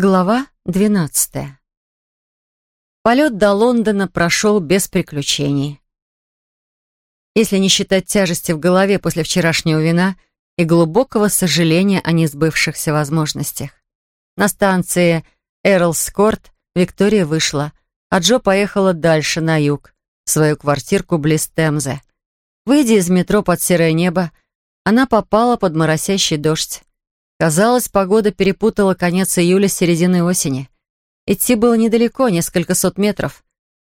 Глава двенадцатая. Полет до Лондона прошел без приключений. Если не считать тяжести в голове после вчерашнего вина и глубокого сожаления о несбывшихся возможностях. На станции Эрлскорт Виктория вышла, а Джо поехала дальше, на юг, в свою квартирку близ Темзы. Выйдя из метро под серое небо, она попала под моросящий дождь. Казалось, погода перепутала конец июля с серединой осени. Идти было недалеко, несколько сот метров,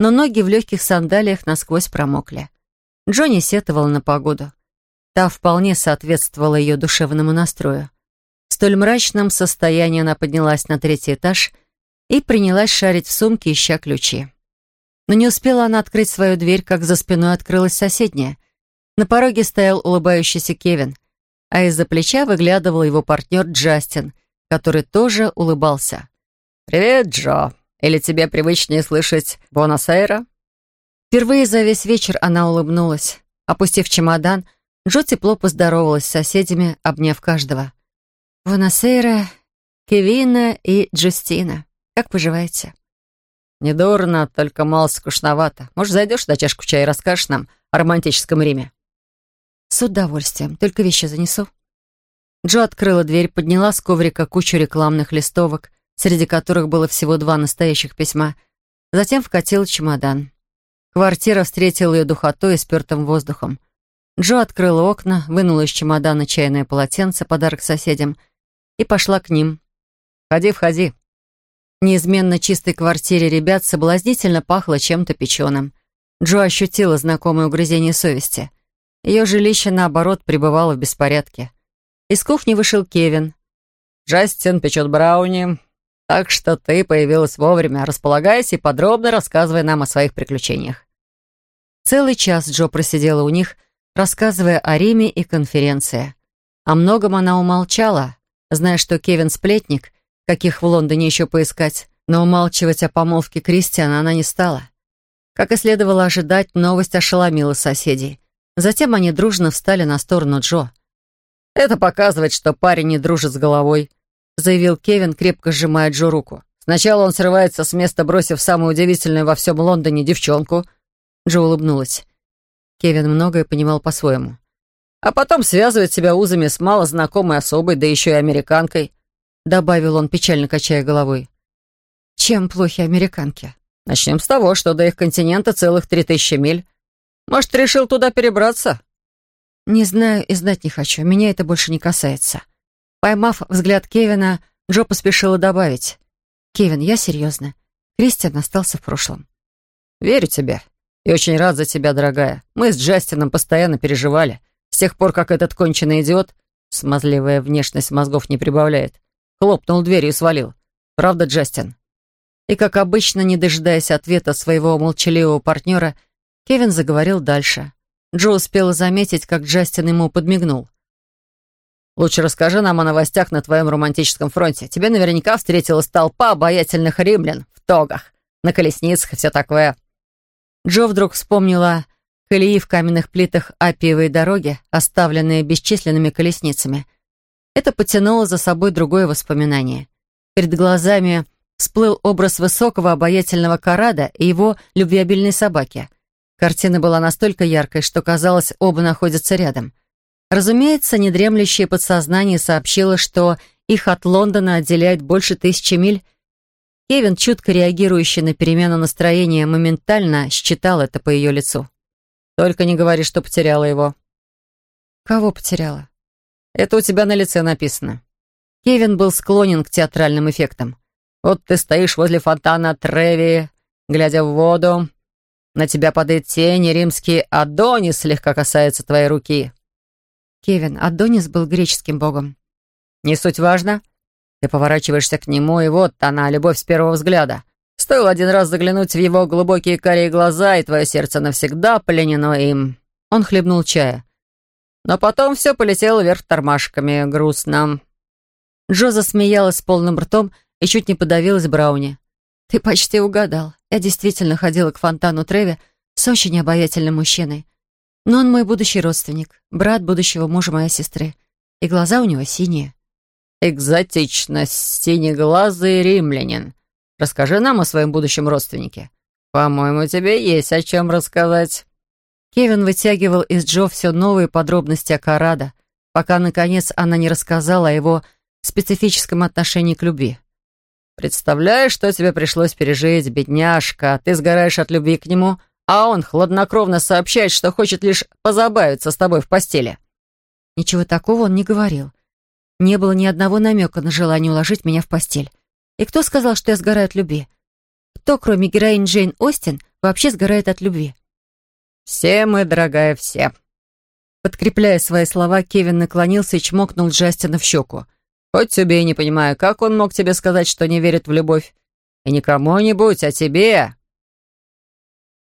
но ноги в легких сандалиях насквозь промокли. Джонни сетовала на погоду. Та вполне соответствовала ее душевному настрою. В столь мрачном состоянии она поднялась на третий этаж и принялась шарить в сумке, ища ключи. Но не успела она открыть свою дверь, как за спиной открылась соседняя. На пороге стоял улыбающийся Кевин — а из-за плеча выглядывал его партнер Джастин, который тоже улыбался. «Привет, Джо. Или тебе привычнее слышать Бонасейра?» Впервые за весь вечер она улыбнулась. Опустив чемодан, Джо тепло поздоровалась с соседями, обняв каждого. «Бонасейра, Кевина и Джустина. Как поживаете?» «Недурно, только мало скучновато. Может, зайдешь на чашку чая и расскажешь нам о романтическом Риме?» «С удовольствием. Только вещи занесу». Джо открыла дверь, подняла с коврика кучу рекламных листовок, среди которых было всего два настоящих письма. Затем вкатила чемодан. Квартира встретила ее духотой и спертым воздухом. Джо открыла окна, вынула из чемодана чайное полотенце, подарок соседям, и пошла к ним. «Входи, входи». В неизменно чистой квартире ребят соблазнительно пахло чем-то печеным. Джо ощутила знакомое угрызение совести. Ее жилище, наоборот, пребывало в беспорядке. Из кухни вышел Кевин. «Джастин печет брауни, так что ты появилась вовремя. Располагайся и подробно рассказывай нам о своих приключениях». Целый час Джо просидела у них, рассказывая о Риме и конференции. О многом она умолчала, зная, что Кевин сплетник, каких в Лондоне еще поискать, но умалчивать о помолвке Кристиана она не стала. Как и следовало ожидать, новость ошеломила соседей. Затем они дружно встали на сторону Джо. «Это показывает, что парень не дружит с головой», заявил Кевин, крепко сжимая Джо руку. «Сначала он срывается с места, бросив самую удивительную во всем Лондоне девчонку». Джо улыбнулась. Кевин многое понимал по-своему. «А потом связывает себя узами с малознакомой особой, да еще и американкой», добавил он, печально качая головой. «Чем плохи американки?» «Начнем с того, что до их континента целых три тысячи миль. Может, решил туда перебраться?» «Не знаю и знать не хочу. Меня это больше не касается». Поймав взгляд Кевина, Джо поспешила добавить. «Кевин, я серьезно. Кристиан остался в прошлом». «Верю тебе. И очень рад за тебя, дорогая. Мы с Джастином постоянно переживали. С тех пор, как этот конченый идиот, смазливая внешность мозгов не прибавляет, хлопнул дверью и свалил. Правда, Джастин?» И, как обычно, не дожидаясь ответа своего молчаливого партнера, Кевин заговорил дальше. Джо успела заметить, как Джастин ему подмигнул. «Лучше расскажи нам о новостях на твоем романтическом фронте. Тебе наверняка встретилась толпа обаятельных римлян в тогах, на колесницах и все такое». Джо вдруг вспомнила колеи в каменных плитах Апиевой дороги, оставленные бесчисленными колесницами. Это потянуло за собой другое воспоминание. Перед глазами всплыл образ высокого обаятельного карада и его любвеобильной собаки — Картина была настолько яркой, что казалось, оба находятся рядом. Разумеется, недремлющее подсознание сообщило, что их от Лондона отделяет больше тысячи миль. Кевин, чутко реагирующий на перемену настроения, моментально считал это по ее лицу. «Только не говори, что потеряла его». «Кого потеряла?» «Это у тебя на лице написано». Кевин был склонен к театральным эффектам. «Вот ты стоишь возле фонтана Треви, глядя в воду, на тебя падает тень, и римский Адонис слегка касается твоей руки». Кевин, Адонис был греческим богом. «Не суть важно. Ты поворачиваешься к нему, и вот она, любовь с первого взгляда. Стоило один раз заглянуть в его глубокие карие глаза, и твое сердце навсегда пленено им». Он хлебнул чая. Но потом все полетело вверх тормашками, грустно. Джо засмеялась полным ртом и чуть не подавилась Брауни. «Ты почти угадал. Я действительно ходила к фонтану Треви с очень обаятельным мужчиной. Но он мой будущий родственник, брат будущего мужа моей сестры. И глаза у него синие». экзотично, синеглазый римлянин. Расскажи нам о своем будущем родственнике. По-моему, тебе есть о чем рассказать». Кевин вытягивал из Джо все новые подробности о Карадо, пока, наконец, она не рассказала о его специфическом отношении к любви. «Представляешь, что тебе пришлось пережить, бедняжка. Ты сгораешь от любви к нему, а он хладнокровно сообщает, что хочет лишь позабавиться с тобой в постели». Ничего такого он не говорил. Не было ни одного намека на желание уложить меня в постель. И кто сказал, что я сгораю от любви? Кто, кроме героини Джейн Остин, вообще сгорает от любви? «Все мы, дорогая, все». Подкрепляя свои слова, Кевин наклонился и чмокнул Джастина в щеку. «Хоть тебе и не понимаю, как он мог тебе сказать, что не верит в любовь? И не кому-нибудь, а тебе!»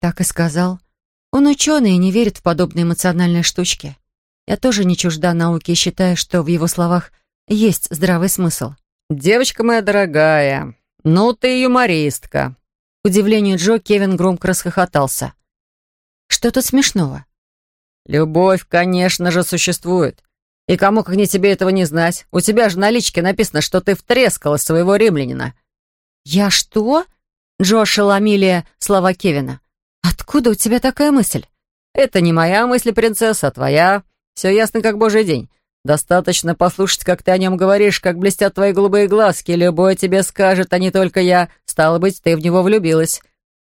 Так и сказал. Он ученый и не верит в подобные эмоциональные штучки. Я тоже не чужда науки и считаю, что в его словах есть здравый смысл. «Девочка моя дорогая, ну ты юмористка!» К удивлению Джо, Кевин громко расхохотался. «Что тут смешного?» «Любовь, конечно же, существует. И кому, как не тебе, этого не знать? У тебя же на личке написано, что ты втрескала своего римлянина». «Я что?» Джо ошеломили слова Кевина. «Откуда у тебя такая мысль?» «Это не моя мысль, принцесса, а твоя. Все ясно, как божий день. Достаточно послушать, как ты о нем говоришь, как блестят твои голубые глазки. Любой тебе скажет, а не только я. Стало быть, ты в него влюбилась».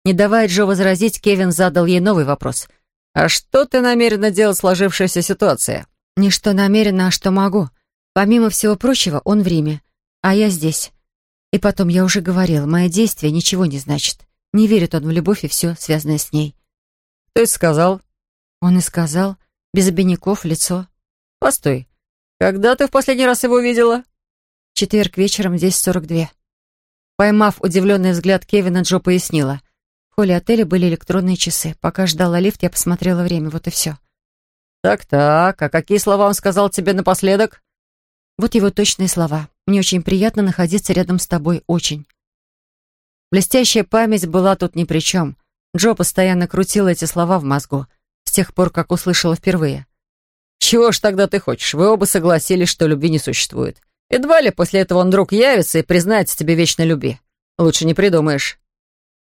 Не давая Джо возразить, Кевин задал ей новый вопрос. «А что ты намерена делать в сложившейся ситуации?» «Не что намерена, а что могу. Помимо всего прочего, он в Риме, а я здесь. И потом, я уже говорила, мои действия ничего не значат. Не верит он в любовь и все, связанное с ней». «Кто это сказал?» Он и сказал без обиняков, лицо. «Постой. Когда ты в последний раз его видела?» четверг вечером, 10.42. Поймав удивленный взгляд Кевина, Джо пояснила. В холле отеля были электронные часы. Пока ждала лифт, я посмотрела время, вот и все. «Так-так, а какие слова он сказал тебе напоследок?» Вот его точные слова. «Мне очень приятно находиться рядом с тобой, очень». Блестящая память была тут ни при чем. Джо постоянно крутила эти слова в мозгу тех пор, как услышала впервые. «Чего ж тогда ты хочешь? Вы оба согласились, что любви не существует. Едва ли после этого он вдруг явится и признается тебе вечной любви. Лучше не придумаешь».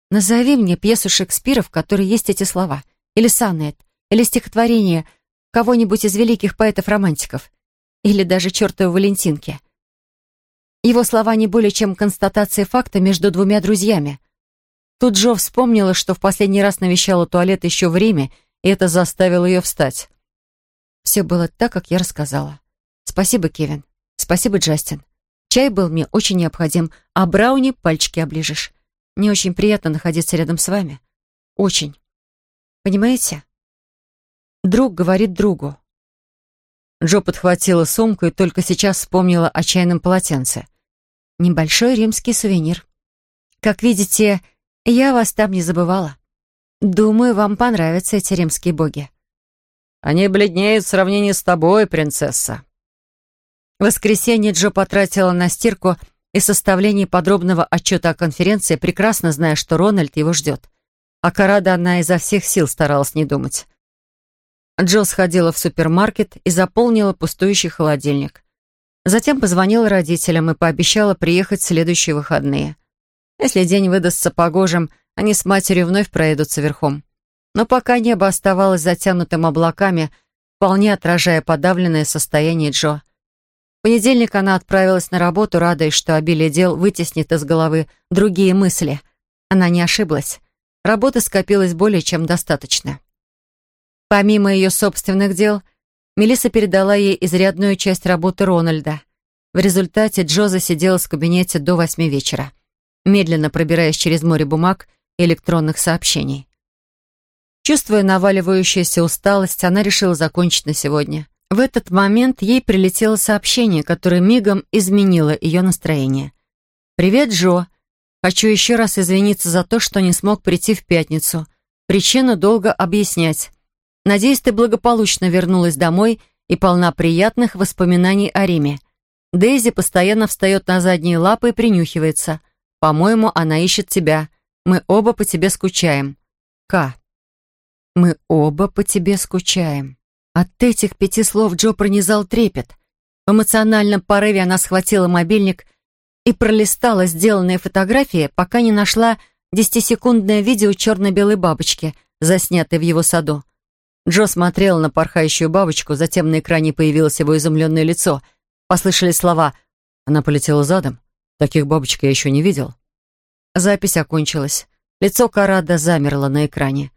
«Назови мне пьесу Шекспира, в которой есть эти слова. Или сонет, или стихотворение кого-нибудь из великих поэтов-романтиков. Или даже чертовы Валентинки. Его слова не более чем констатация факта между двумя друзьями. Тут Джо вспомнила, что в последний раз навещала туалет еще в Риме и это заставило ее встать. Все было так, как я рассказала. Спасибо, Кевин. Спасибо, Джастин. Чай был мне очень необходим, а брауни пальчики оближешь. Мне очень приятно находиться рядом с вами. Очень. Понимаете? Друг говорит другу. Джо подхватила сумку и только сейчас вспомнила о чайном полотенце. Небольшой римский сувенир. Как видите, я вас там не забывала. Думаю, вам понравятся эти римские боги. Они бледнеют в сравнении с тобой, принцесса. В воскресенье Джо потратила на стирку и составление подробного отчета о конференции, прекрасно зная, что Рональд его ждет. А Карада она изо всех сил старалась не думать. Джо сходила в супермаркет и заполнила пустующий холодильник. Затем позвонила родителям и пообещала приехать в следующие выходные. Если день выдастся погожим, они с матерью вновь проедутся верхом. Но пока небо оставалось затянутым облаками, вполне отражая подавленное состояние Джо. В понедельник она отправилась на работу, радуясь, что обилие дел вытеснит из головы другие мысли. Она не ошиблась. Работы скопилось более чем достаточно. Помимо ее собственных дел, Мелисса передала ей изрядную часть работы Рональда. В результате Джо засиделась в кабинете до восьми вечера, медленно пробираясь через море бумаг электронных сообщений. Чувствуя наваливающуюся усталость, она решила закончить на сегодня. В этот момент ей прилетело сообщение, которое мигом изменило ее настроение. «Привет, Джо. Хочу еще раз извиниться за то, что не смог прийти в пятницу. Причину долго объяснять. Надеюсь, ты благополучно вернулась домой и полна приятных воспоминаний о Риме. Дейзи постоянно встает на задние лапы и принюхивается. По-моему, она ищет тебя. Мы оба по тебе скучаем. К. Мы оба по тебе скучаем. От этих пяти слов Джо пронизал трепет. В эмоциональном порыве она схватила мобильник и пролистала сделанные фотографии, пока не нашла десятисекундное видео черно-белой бабочки, заснятой в его саду. Джо смотрел на порхающую бабочку, затем на экране появилось его изумленное лицо. Послышались слова «Она полетела задом. Таких бабочек я еще не видел». Запись окончилась. Лицо Карада замерло на экране.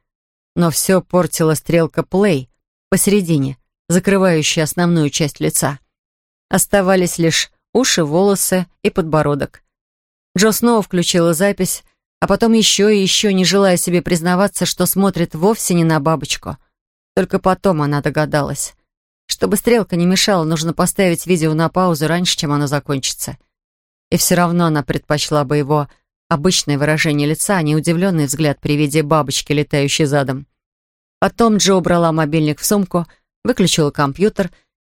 Но все портила стрелка «плей» посередине, закрывающая основную часть лица. Оставались лишь уши, волосы и подбородок. Джо снова включила запись, а потом еще и еще, не желая себе признаваться, что смотрит вовсе не на бабочку. Только потом она догадалась. Чтобы стрелка не мешала, нужно поставить видео на паузу раньше, чем оно закончится. И все равно она предпочла бы его обычное выражение лица, а не удивленный взгляд при виде бабочки, летающей задом. Потом Джо убрала мобильник в сумку, выключила компьютер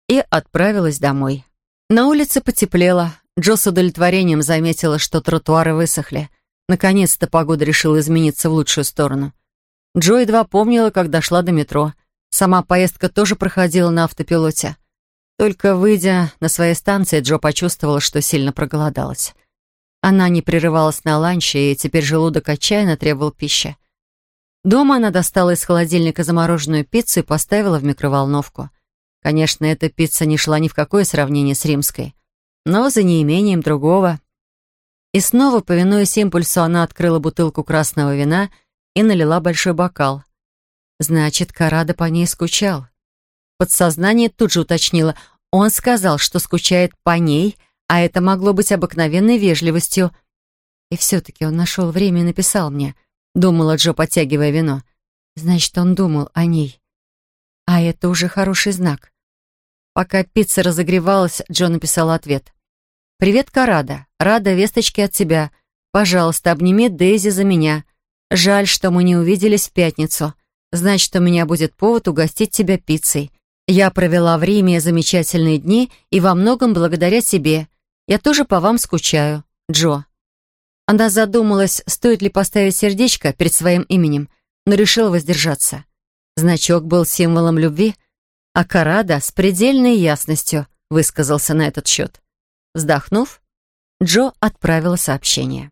и отправилась домой. На улице потеплело. Джо с удовлетворением заметила, что тротуары высохли. Наконец-то погода решила измениться в лучшую сторону. Джо едва помнила, как дошла до метро. Сама поездка тоже проходила на автопилоте. Только выйдя на своей станции, Джо почувствовала, что сильно проголодалась. Она не прерывалась на ланче, и теперь желудок отчаянно требовал пищи. Дома она достала из холодильника замороженную пиццу и поставила в микроволновку. Конечно, эта пицца не шла ни в какое сравнение с римской, но за неимением другого. И снова, повинуясь импульсу, она открыла бутылку красного вина и налила большой бокал. Значит, Карада по ней скучал. Подсознание тут же уточнило. Он сказал, что скучает по ней, а это могло быть обыкновенной вежливостью. И все-таки он нашел время и написал мне — думала Джо, подтягивая вино. Значит, он думал о ней. А это уже хороший знак. Пока пицца разогревалась, Джо написал ответ. «Привет, Карада. Рада весточке от тебя. Пожалуйста, обними Дейзи за меня. Жаль, что мы не увиделись в пятницу. Значит, у меня будет повод угостить тебя пиццей. Я провела в Риме замечательные дни и во многом благодаря тебе. Я тоже по вам скучаю. Джо». Она задумалась, стоит ли поставить сердечко перед своим именем, но решила воздержаться. Значок был символом любви, а Карада с предельной ясностью высказался на этот счет. Вздохнув, Джо отправила сообщение.